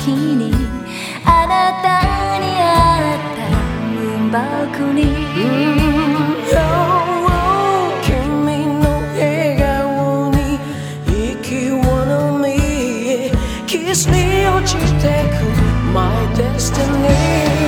時にあなたに会った文箱に、oh, 君の笑顔に息を飲みキスに落ちてく My destiny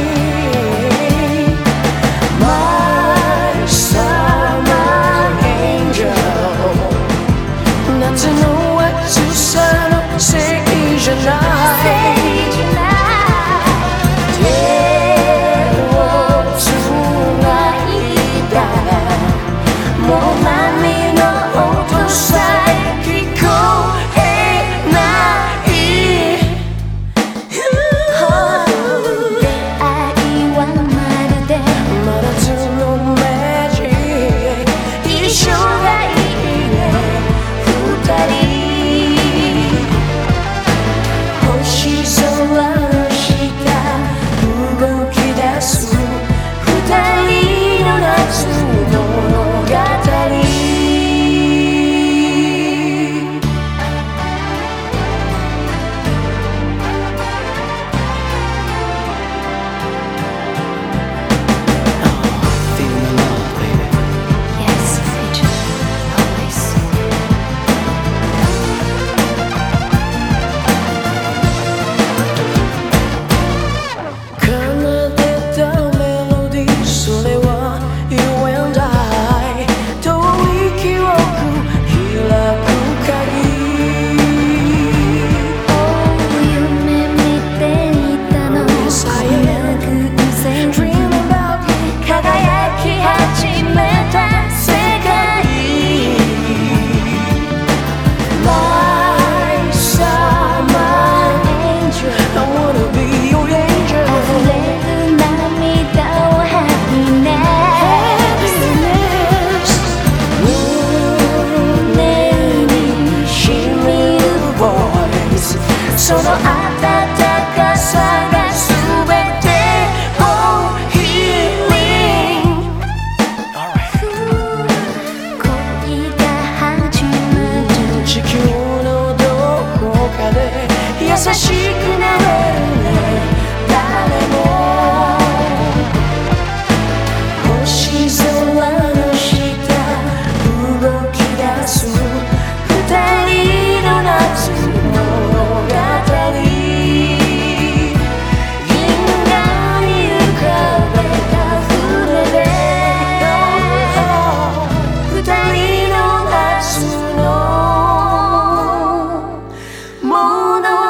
all the